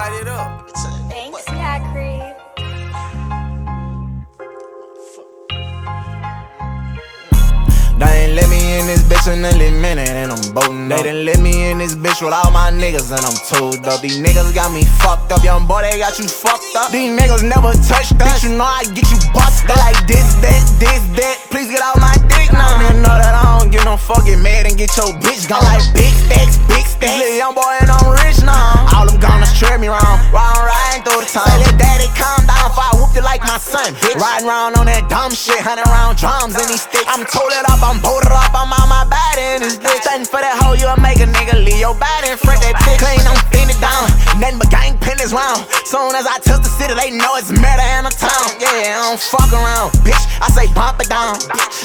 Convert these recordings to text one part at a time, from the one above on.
light it up. Thanks, Yakri. They ain't let me in this bitch in a little minute and I'm boating They done let me in this bitch with all my niggas and I'm told up. These niggas got me fucked up, young boy, they got you fucked up. These niggas never touched us, you know I get you busted. Like this, that, this, that, fuck, get mad and get your bitch gone. Like big stacks, big stacks, little young boy and I'm rich now. All them goners tread me wrong, son, bitch Riding around on that dumb shit, hunting around drums and these sticks I'm toted up, I'm bolted up, I'm on my bad in this bitch. For that hoe, you'll make a nigga leave your body in front that bitch. Clean, I'm it down. Nothing but gang pennies round. Soon as I touch the city, they know it's murder in the town. Yeah, I don't fuck around, bitch. I say bump it down.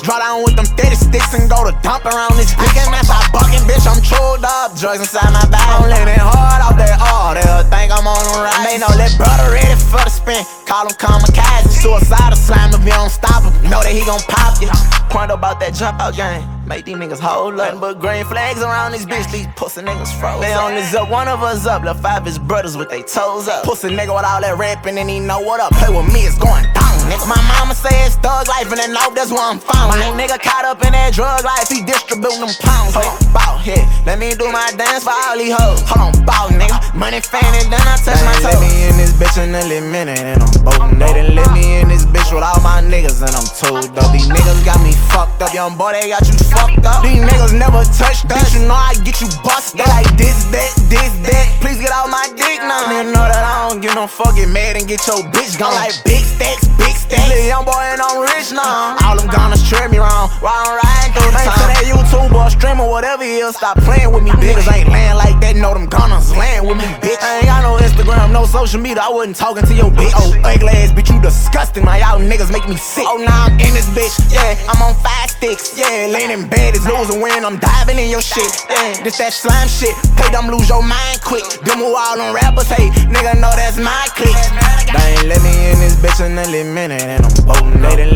Draw down with them 30 sticks and go to dump around this bitch. And that's I bucking, bitch. I'm chewed up. Drugs inside my bag. I'm living hard off that all. Oh, They'll think I'm on the ride. They know that brother ready for the spin. Call him kamikaze. Suicidal slime if you don't stop him. Know that he gon' pop you. Point about that jump out game. Make these niggas hold up. But green flags around these bitch, these pussy niggas froze. They only up, one of us up. Left five his brothers with they toes up. Pussy nigga with all that rapping and he know what up. Play with me, it's going down. Nigga, my mama say it's thug life and then know that's where I'm found. My nigga caught up in that drug life, he distributing them pounds. Hold on, bout here. Let me do my dance for all these hoes. Hold on, bout nigga. Money fan and then I touch my toes. Let me in this bitch in a little minute and I'm boating. They done let me in this bitch with all my niggas and I'm told up. These niggas got me fucked up, young boy, they got you fucked up. These niggas never touched us, you know I get you busted. They like this, that, this, that. Please get out my dick now. Nigga know that I don't give no fuck, get mad and get your bitch gone. Like big stacks, big stacks. Little young boy and I'm rich now. All them goners tread me wrong while I'm riding through the town. to that YouTube or streamer, whatever he is, stop playing with me, bitch. Ain't land like that, know them land with me, bitch. I ain't got no Instagram, no social media. I wasn't talking to your bitch. Oh, ugly ass bitch, you disgusting. My y'all niggas make me sick. Oh, now I'm in this bitch. Yeah, I'm on five sticks. Yeah, laying in bed is losing when I'm diving in your shit. Yeah, this that slime shit. Play them lose your mind quick. Them who all on rappers hate. Nigga know that's my clique. They ain't let me in this bitch in a little minute and I'm boating. They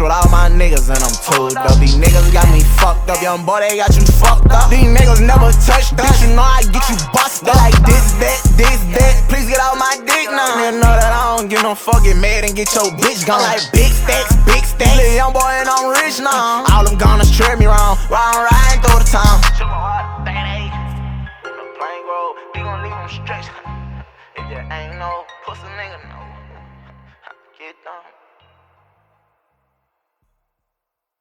with all my niggas and I'm told up. These niggas got me fucked up, young boy, they got you fucked up. These niggas never touched us, you know I get you busted. Like this, that, this, that. Please get out my dick now. Nigga know that I don't give no fuck, get mad and get your bitch gone. Like big stacks, big stacks. Little young boy and I'm rich now. All them goners tread me wrong while I'm riding through the town. Plain road, we gon' leave them stretched. If you ain't no pussy nigga, no. Get down.